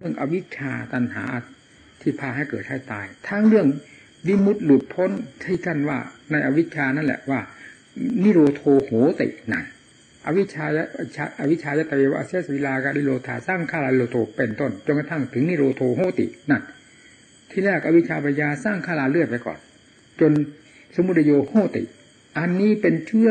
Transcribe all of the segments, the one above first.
เรื่องอวิชชาตัณหาที่พาให้เกิดให้ตาย ทั้งเรื่องวิมุตติหลุดพ้นที่ท่านว่าในอวิชชานั่นแหละว่า นิโรโทโหตินั่นอวิชชาอวิชชายตเววะเสสวิลากาดิโลธาสร้างข้าราโลโทเป็นต้นจนกระทั่งถึงนิโรโทโหตินั่นที่แรกอวิชชาปัญญาสร้างข้าราเลือดไปก่อน จนสมุทโยโหติ อันนี้เป็นเชื่อ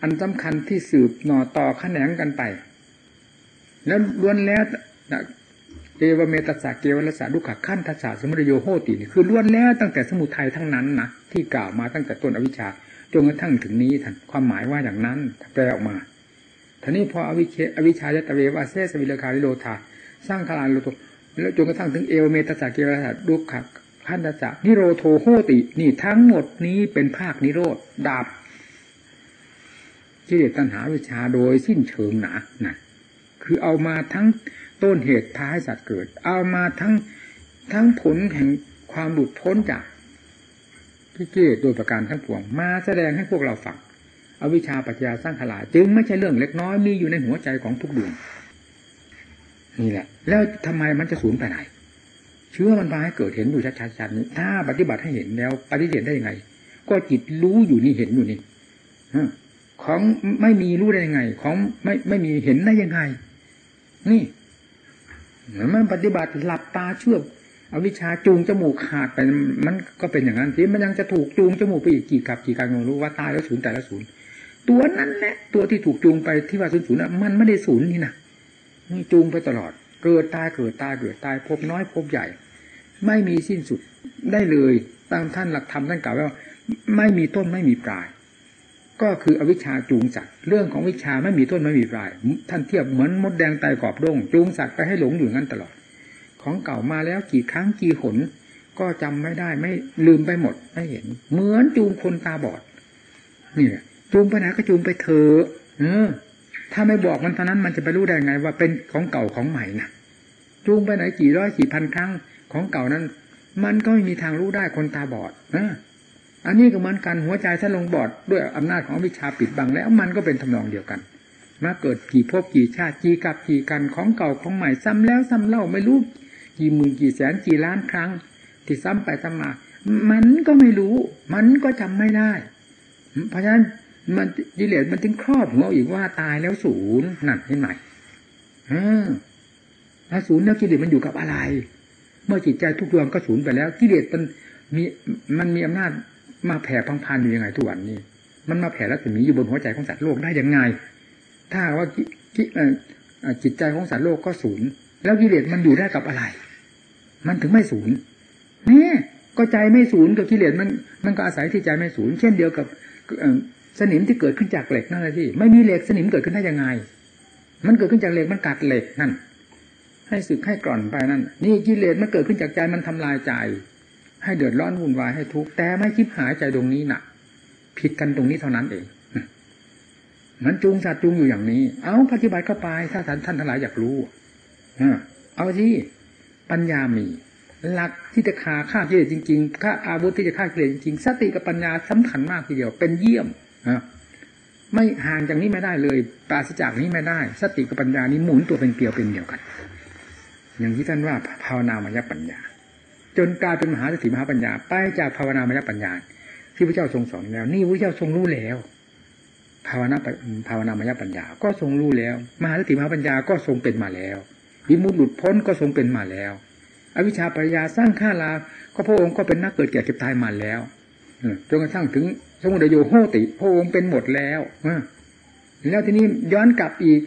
อันสำคัญที่สืบหน่อต่อขแขนงกันไป แล้วล้วนแล้ว เอวเมตสาเกวรสาดุขขั้นทัศสสมุทโยโหตินี่คือล้วนแล้วตั้งแต่สมุทัยทั้งนั้นนะที่กล่าวมาตั้งแต่ต้นอวิชชาจนกระทั่งถึงนี้ท่านความหมายว่าอย่างนั้นแปลออกมาท่านี้พออวิเชอวิชายตเววาเซสวิลคาริโลธาสร้างคาราโลโตแล้วจนกระทั่งถึงเอวเมตสาเกวรสาดุขขั้นทัศนิโรโทโหตินี่ทั้งหมดนี้เป็นภาคนิโรธดาบกิเลสตัณหาวิชาโดยสิ้นเชิงหนานะคือเอามาทั้ง ต้นเหตุพาให้สัตว์เกิด เอามาทั้งทั้งผลแห่งความหลุดพ้นจากกิเลสโดยประการทั้งปวง มาแสดงให้พวกเราฟังอวิชชาปัญญาสร้างขลาจึงไม่ใช่เรื่องเล็กน้อยมีอยู่ในหัวใจของทุกดวงนี่แหละ แล้วทำไมมันจะสูญไปไหน เชื่อมันพาให้เกิดเห็นอยู่ชัดๆนี้ ถ้าปฏิบัติให้เห็นแล้ว ปฏิเสธได้ยังไง ก็จิตรู้อยู่นี่เห็นอยู่นี่ของไม่มีรู้ได้ยังไง ของไม่ไม่มีเห็นได้ยังไง นี่ มันปฏิบัติหลับตาเชื่ออวิชาจูงจมูกขาดไปมันก็เป็นอย่างนั้นที่มันยังจะถูกจูงจมูกไปอีกกี่กับกี่การไม่รู้ว่าตายแล้วศูนย์แต่ละศูนย์ตัวนั้นแหละตัวที่ถูกจูงไปที่ว่าศูนย์ศูนย์มันไม่ได้ศูนย์นี่นะนี่จูงไปตลอด เกิดตายเกิดตายเกิดตายพบน้อยพบใหญ่ ไม่มีสิ้นสุดได้เลยตามท่านหลักธรรมท่านกล่าวว่า ไม่มีต้นไม่มีปลาย ก็คืออวิชชาจูงสัตว์เรื่องของวิชาไม่มีต้นไม่มีปลาย ท่านเทียบเหมือนมดแดงตายกรอบดงจูงสัตว์ไปให้หลงอยู่งั้นตลอด ของเก่ามาแล้วกี่ครั้งกี่หน ก็จำไม่ได้ไม่ลืมไปหมดไม่เห็น เหมือนจูงคนตาบอดนี่จูงไปไหนก็จูงไปเถอะเออ ถ้าไม่บอกมันเท่านั้นมันจะไปรู้ได้ไง ว่าเป็นของเก่าของใหม่นะจูงไปไหนกี่ร้อยกี่พันครั้งของเก่านั้น มันก็ไม่มีทางรู้ได้คนตาบอดนะ อันนี้ก็เหมือนกันหัวใจถ้าลงบอดด้วยอำนาจของวิชาปิดบังแล้วมันก็เป็นทำนองเดียวกัน มาเกิดกี่ภพกี่ชาติกี่กับกี่กันของเก่าของใหม่ซ้ำแล้วซ้ำเล่าไม่รู้กี่หมื่นกี่แสนกี่ล้านครั้ง ที่ซ้ำไปซ้ำมา มันก็ไม่รู้ มันก็จำไม่ได้ เพราะฉะนั้นมันกิเลสมันถึงครอบหัวอีกว่าตายแล้วศูนย์นั่นเห็นไหมถ้าศูนย์แล้วกิเลสมันอยู่กับอะไร เมื่อจิตใจทุกดวงก็ศูนย์ไปแล้วกิเลสมันมีมันมีอำนาจ มาแผ่พังพันอยู่ยังไงทุกวันนี้ มันมาแผ่รัศมีอยู่บนหัวใจของสัตว์โลกได้ยังไง ถ้าว่าจิตใจของสัตว์โลกก็ศูนย์แล้วกิเลสมันอยู่ได้กับอะไร มันถึงไม่ศูนย์นี่ก็ใจไม่ศูนย์กับกิเลสมัน มันก็อาศัยที่ใจไม่ศูนย์เช่นเดียวกับสนิมที่เกิดขึ้นจากเหล็กนั่นแหละที่ไม่มีเหล็กสนิมเกิดขึ้นได้ยังไง มันเกิดขึ้นจากเหล็กมันกัดเหล็กนั่น ให้สึกให้กร่อนไปนั่น นี่กิเลสมันเกิดขึ้นจากใจมันทำลายใจ ให้เดือดร้อนวุ่นวายให้ทุกข์แต่ไม่คิดหายใจตรงนี้นะ่ะ ผิดกันตรงนี้เท่านั้นเองมันจูงสัตว์จูงอยู่อย่างนี้ เอาปฏิบัติเข้าไปถ้าท่านท่านทั้งหลายอยากรู้เอาที่ปัญญามี หลักที่จะฆ่าฆ่ากิเลสจริงๆฆ่าอาวุธที่จะฆ่ากิเลสจริงๆสติกับปัญญาสำคัญมากทีเดียว เป็นเยี่ยมไม่ห่างจากนี้ไม่ได้เลยปราศจากนี้ไม่ได้ สติกับปัญญานี้หมุนตัวเป็นเกลียวเป็นเดียวกัน อย่างที่ท่านว่าภาวนามายปัญญา จนกลายเป็นมหาสติมหาปัญญา ไปจากภาวนามยปัญญา ที่พระเจ้าทรงสอนแล้ว นี่พระเจ้าทรงรู้แล้ว ภาวนาภาวนามยปัญญา ก็ทรงรู้แล้ว มหาสติมหาปัญญาก็ทรงเป็นมาแล้ววิมุตติหลุดพ้นก็ทรงเป็นมาแล้ว อวิชชาปัญญาสร้างข้าลาก็พระองค์ก็เป็นนักเกิดแก่เก็บตายมาแล้วจนกระทั่งถึงสมุทัยโยโหติ พระองค์เป็นหมดแล้วแล้วทีนี้ย้อนกลับอีก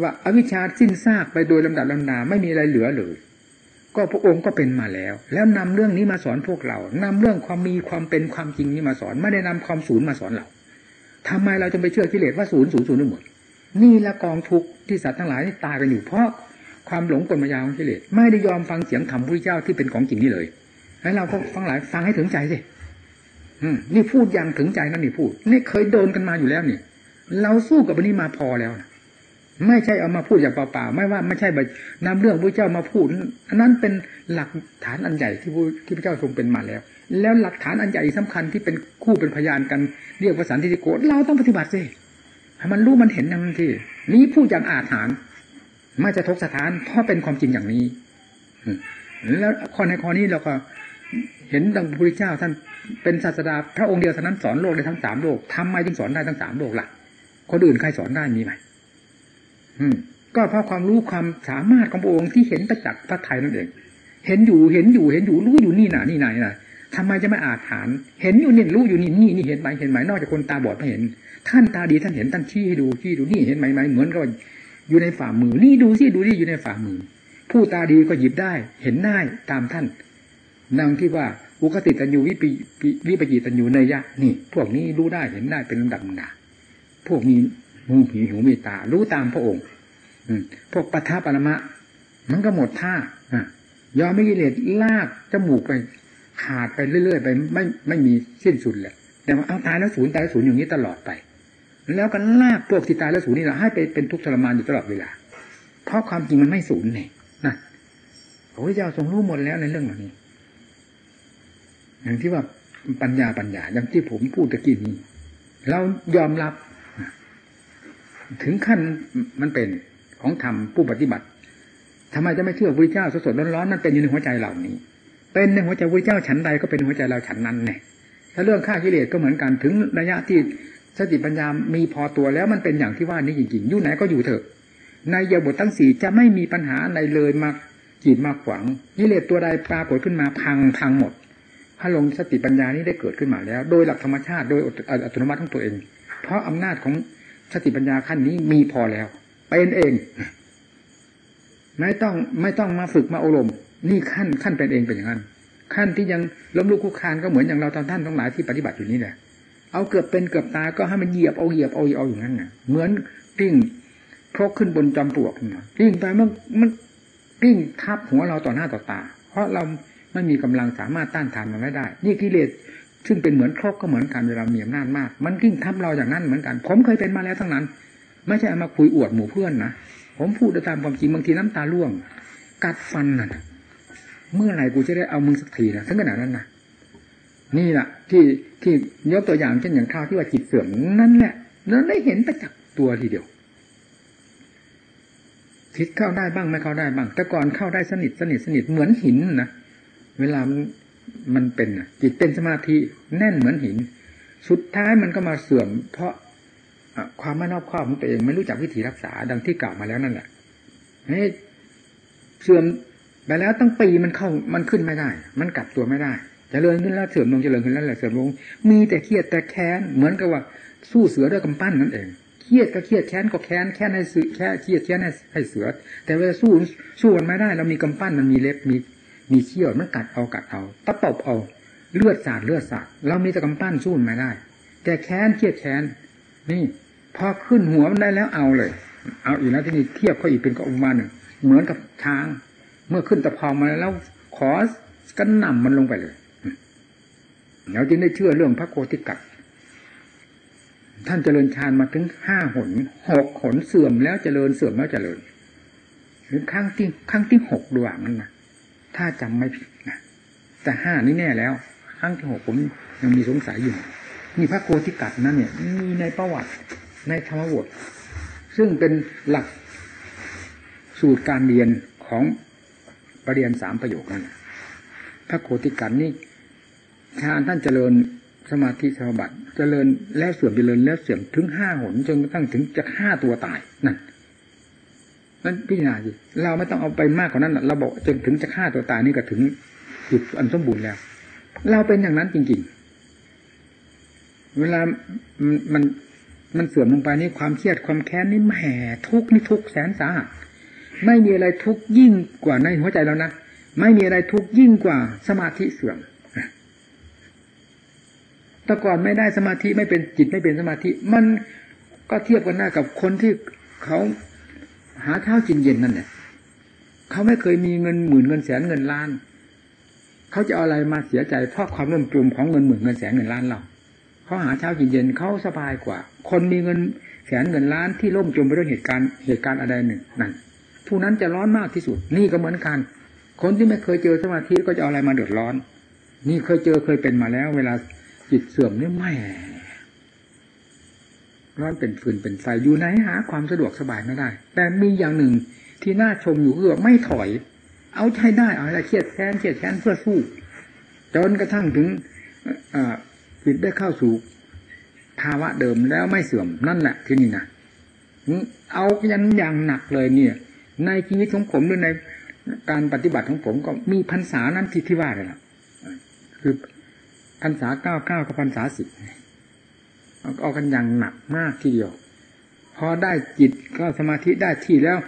ว่าอวิชชาสิ้นซากไปโดยลำดับลำนาไม่มีอะไรเหลือเลย ก็พระองค์ก็เป็นมาแล้ว แล้วนำเรื่องนี้มาสอนพวกเรานำเรื่องความมีความเป็นความจริงนี้มาสอน ไม่ได้นำความศูนย์มาสอนเราทำไมเราจะไปเชื่อกิเลสว่าศูนย์ศูนย์ศูนย์หมด นี่ละกองทุกข์ที่สัตว์ทั้งหลายที่ตายกันอยู่เพราะความหลงกลมายาของกิเลสไม่ได้ยอมฟังเสียงธรรมพระเจ้าที่เป็นของจริงนี่เลยแล้วเราก็ฟังหลายฟังให้ถึงใจสินี่พูดอย่างถึงใจนั่นนี่พูด นี่เคยโดนกันมาอยู่แล้วนี่ เราสู้กับอันนี้มาพอแล้วนะ ไม่ใช่เอามาพูดอย่างเปล่าๆไม่ว่าไม่ใช่แบบนำเรื่องพระเจ้ามาพูดอันนั้นเป็นหลักฐานอันใหญ่ที่ที่พระเจ้าทรงเป็นมาแล้ว แล้วหลักฐานอันใหญ่สำคัญที่เป็นคู่เป็นพยานกันเรียกว่าสันติโกเราต้องปฏิบัติสิให้มันรู้มันเห็นอย่างที่นี้พูดอย่างอาถรรพ์ไม่จะทกสถานเพราะเป็นความจริงอย่างนี้แล้วข้อในข้อนี้เราก็เห็นดังพระพุทธเจ้าท่านเป็นศาสดาพระองค์เดียวเท่านั้นสอนโลกได้ทั้งสามโลกทำไมจึงสอนได้ทั้งสามโลกล่ะ คนอื่นใครสอนได้มีไหม ก็เพราะความรู้ความสามารถของพระองค์ที่เห็นประจักษ์พระไทยนั่นเอง เห็นอยู่เห็นอยู่เห็นอยู่รู้อยู่นี่หน่ะนี่ไหนน่ะทำไมจะไม่อาจฐานเห็นอยู่นี่รู้อยู่นี่นี่นี่เห็นไหมเห็นไหมนอกจากคนตาบอดไม่เห็น ท่านตาดีท่านเห็นท่านชี้ให้ดูชี้ดูนี่เห็นไหมไหมเหมือนกับอยู่ในฝ่ามือ นี่ดูสิดูนี่อยู่ในฝ่ามือ ผู้ตาดีก็หยิบได้ เห็นได้ตามท่านนังที่ว่าอุคติตัญญูวิปิวิปจิตัญญูเนยยะนี่ พวกนี้รู้ได้เห็นได้เป็นลำดับหนาพวกนี้ หูผีหูมีตา รู้ตามพระองค์ อืพวกปัทภปรมะ มันก็หมดท่ายอมไม่กิเลสลากจมูกไปขาดไปเรื่อยๆไปไม่ไม่มีสิ้นสุดเลยแต่ว่าเอาตายแล้วศูนย์ตายแล้วศูนย์อย่างนี้ตลอดไป แล้วก็ลากพวกที่ตายแล้วศูนย์นี่แหละให้ไปเป็นทุกข์ทรมานอยู่ตลอดเวลา เพราะความจริงมันไม่ศูนย์เนี่ยนะพระพุทธเจ้าทรงรู้หมดแล้วในเรื่องเหล่านี้ อย่างที่ว่าปัญญาปัญญาอย่างที่ผมพูดตะกี้นี้ เรายอมรับ ถึงขั้นมันเป็นของธรรมผู้ปฏิบัติทำไมจะไม่เชื่อพระเจ้าสดๆร้อนๆมันเป็นอยู่ในหัวใจเหล่านี้ เป็นในหัวใจพระเจ้าฉันใดก็เป็นหัวใจเราฉันนั้นเนี่ยถ้าเรื่องฆ่ากิเลสก็เหมือนกันถึงระยะที่สติปัญญามีพอตัวแล้วมันเป็นอย่างที่ว่านี้จริงๆอยู่ไหนก็อยู่เถอะ ในยาบททั้งสี่จะไม่มีปัญหาในเลยมาจีดมาขวางกิเลสตัวใดปรากฏขึ้นมาพังพังหมดพระลงสติปัญญานี้ได้เกิดขึ้นมาแล้ว โดยหลักธรรมชาติโดยอัตโนมัติของตัวเอง เพราะอำนาจของ สติปัญญาขั้นนี้มีพอแล้ว เป็นเอง ไม่ต้องไม่ต้องมาฝึกมาอบรมนี่ขั้นขั้นเป็นเองเป็นอย่างนั้น ขั้นที่ยังล้มลุกคุกคานก็เหมือนอย่างเราตอนท่านทั้งหลายที่ปฏิบัติอยู่นี่แหละเอาเกือบเป็นเกือบตายก็ให้มันเหยียบเอาเหยียบเอาเอาอย่างนั้นน่ะ เหมือนปิ้งครกขึ้นบนจอมปลวกปิ้งไปมันมันปิ้งทับหัวเราต่อหน้าต่อตา เพราะเราไม่มีกำลังสามารถต้านทานมันไม่ได้ นี่กิเลส ซึ่งเป็นเหมือนครกก็เหมือนกันเวลามีอำนาจมาก มันกิ้งทับเราอย่างนั้นเหมือนกัน ผมเคยเป็นมาแล้วทั้งนั้น ไม่ใช่เอามาคุยอวดหมู่เพื่อนนะผมพูดตามความจริงบางทีน้ำตาร่วง กัดฟันน่ะเมื่อไหร่กูจะได้เอามึงสักทีนะทั้งขนาดนั้นนะนี่แหละที่ที่ยกตัวอย่างเช่นอย่างข้าวที่ว่าจิตเสื่อมนั่นแหละแล้วได้เห็นประจักษ์ตัวทีเดียวทิศเข้าได้บ้างไม่เข้าได้บ้าง แต่ก่อนเข้าได้สนิทสนิทสนิทเหมือนหินนะเวลา มันเป็นจิตเป็นสมาธิแน่นเหมือนหิน สุดท้ายมันก็มาเสื่อม เพราะความไม่นอบคอบของตัวเองไม่รู้จักวิธีรักษาดังที่กล่าวมาแล้วนั่นแหละเสื่อมไปแล้วตั้งปีมันเข้ามันขึ้นไม่ได้ มันกลับตัวไม่ได้จเจริญขึ้นแล้วเสื่อมลงเจริญขึ้นแล้วแหละเสื่อมลง มีแต่เครียดแต่แค้นเหมือนกับว่าสู้เสือด้วยกำปั้นนั่นเองเครียดก็เครียดแค้นก็แค้นแค้นให้สือแค่เครียดแค้นให้เสือ แต่เวลาสู้สู้มันไม่ได้ เรามีกำปั้นมันมีเล็บมี มีเขี้ยวมันกัดเอากัดเอาตะปบเอาเลือดสาดเลือดสาดเรามีต่กำปั้นสู้มันไม่ได้ แต่แค้นเครียดแค้นนี่ พอขึ้นหัวมันได้แล้วเอาเลย เอาอีกแล้วที่นี่เทียบเขาอีกเป็นกับอุมาหนึ่งเหมือนกับช้าง เมื่อขึ้นตะพองมาแล้ว ขอกันนำมันลงไปเลยแล้วจึงได้เชื่อเรื่องพระโกติกัดท่านเจริญฌานมาถึงห้าหนหกหนเสื่อมแล้วเจริญเสื่อมแล้วเจริญถึงครั้งที่ครั้งที่หกดวงนั่นนะ ถ้าจำไม่ผิดนะแต่ห้านี่แน่แล้วครั้งที่หกผมยังมีสงสัยอยู่นี่พระโกติกัดนั่นเนี่ย มีในประวัติในธรรมบทซึ่งเป็นหลักสูตรการเรียนของปรริญญาสามประโยคนั้นพระโคติกันนี่ฌานท่านเจริญสมาธิสมาบัติเจริญแล้วเสื่อมเจริญแล้วเสื่อมถึงห้าหนจนกระทั่งถึงจะฆ่าตัวตายนั่น นั่นพิจารณาสิเราไม่ต้องเอาไปมากกว่านั้นเราบอกจนถึงจะฆ่าตัวตายนี่ก็ถึงจุดอันสมบูรณ์แล้ว เราเป็นอย่างนั้นจริงๆ เวลามันมันเสื่อมลงไปนี่ความเครียดความแค้นนี่แหมทุกนี่ทุกแสนสาหัสไม่มีอะไรทุกข์ยิ่งกว่าในหัวใจแล้วนะไม่มีอะไรทุกข์ยิ่งกว่าสมาธิเสื่อมแต่ก่อนไม่ได้สมาธิไม่เป็นจิตไม่เป็นสมาธิ มันก็เทียบกันได้ากับคนที่เขา หาเช้าวกินเย็นนั่นแหละเขาไม่เคยมีเงินหมื่นเงินแสนเงินล้าน เขาจะเอาอะไรมาเสียใจเพราะความร่มจมของเงินหมื่นเงินแสนเงินล้านเราเขาหาเช้ากินเย็นเขาสบายกว่า คนมีเงินแสนเงินล้านที่ล่มจมไปด้วยเหตุการณ์เหตุการณ์อะไรหนึ่งนั่นผู้นั้นจะร้อนมากที่สุด นี่ก็เหมือนกัน คนที่ไม่เคยเจอสมาธิก็จะเอาอะไรมาเดือดร้อน นี่เคยเจอเคยเป็นมาแล้ว เวลาจิตเสื่อมนี่ไม่ ร้อนเป็นฟืนเป็นไฟอยู่ไหนหา ความสะดวกสบายไม่ได้ แต่มีอย่างหนึ่งที่น่าชมอยู่คือว่าไม่ถอย เอาใช้ได้เอาอะไรเครียดแค้นเครียดแค้นเพื่อสู้จนกระทั่งถึงจิตได้เข้าสู่ภาวะเดิมแล้วไม่เสื่อมนั่นแหละที่นี่นะเอายันอย่างหนักเลยเนี่ย ในชีวิตของผมหรือในการปฏิบัติของผมก็มีพรรษานั้นที่ที่ว่าเลยล่ะคือพรรษาเก้าเก้ากับพรรษาสิบ เอากันอย่างหนักมากทีเดียว พอได้จิตก็สมาธิได้ที่แล้ว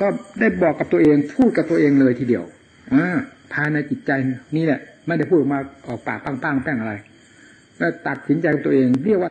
ก็ได้บอกกับตัวเอง พูดกับตัวเองเลยทีเดียวอ่าภายในจิตใจนี่แหละ ไม่ได้พูดออกมาออกปากปังๆแป้งอะไรแล้วตัดสินใจตัวเองเรียกว่า